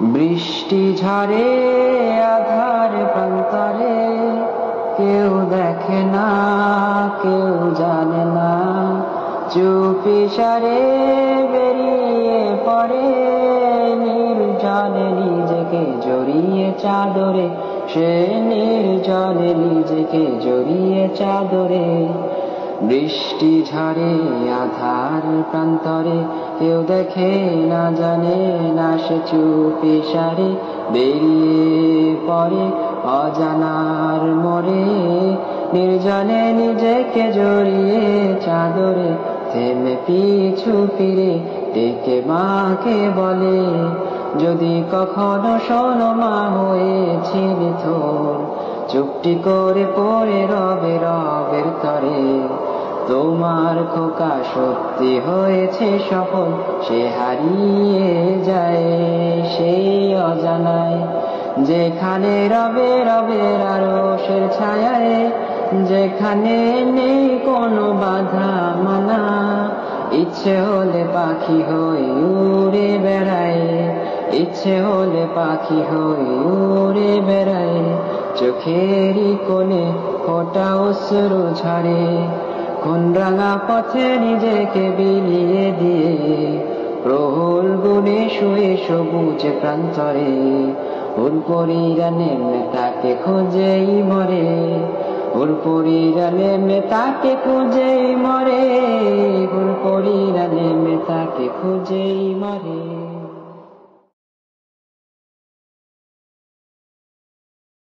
বৃষ্টি ঝরে আধার প্রান্তরে। কেউ দেখে না, কেউ জানে না। চুপি সারে বেরিয়ে পড়ে, নির্জনে নিজেকে জড়িয়ে চাদরে। সে নির্জনে নিজেকে জড়িয়ে চাদরে। বৃষ্টি ঝরে আধার প্রান্তরে। কেউ দেখে না জানে না সে চুপি সারে বেরিয়ে পরে অজানার মরে নির্জনে নিজেকে জড়িয়ে চাদরে থেমে পিছু ফিরে ডেকে মাকে বলে, যদি কখনো শোনো মা হয়েছিলি তোর, চুপটি করে পড়ে রবে রবের তরে। তোমার খোকা সত্যি হয়েছে সফল, সে হারিয়ে যায় সেই অজানায়। যেখানে রবে আরও সে ছায়ায়, যেখানে নেই কোনো বাধা মানা, ইচ্ছে হলে পাখি হয়ে উড়ে বেড়ায়, ইচ্ছে হলে পাখি হয়ে উড়ে বেড়ায়, চোখেরই কোণে ফোটা অশ্রু ঝরে। কোন রাঙা পথে নিজেকে বিলিয়ে দিয়ে প্রহল গুণে শুয়ে সবুজ প্রান্তরে ওর পরিরানে তাকে খোঁজেই মরে ওর পরিরানে তাকে খুঁজেই মরে ওর পরিরানে তাকে খুঁজেই মরে।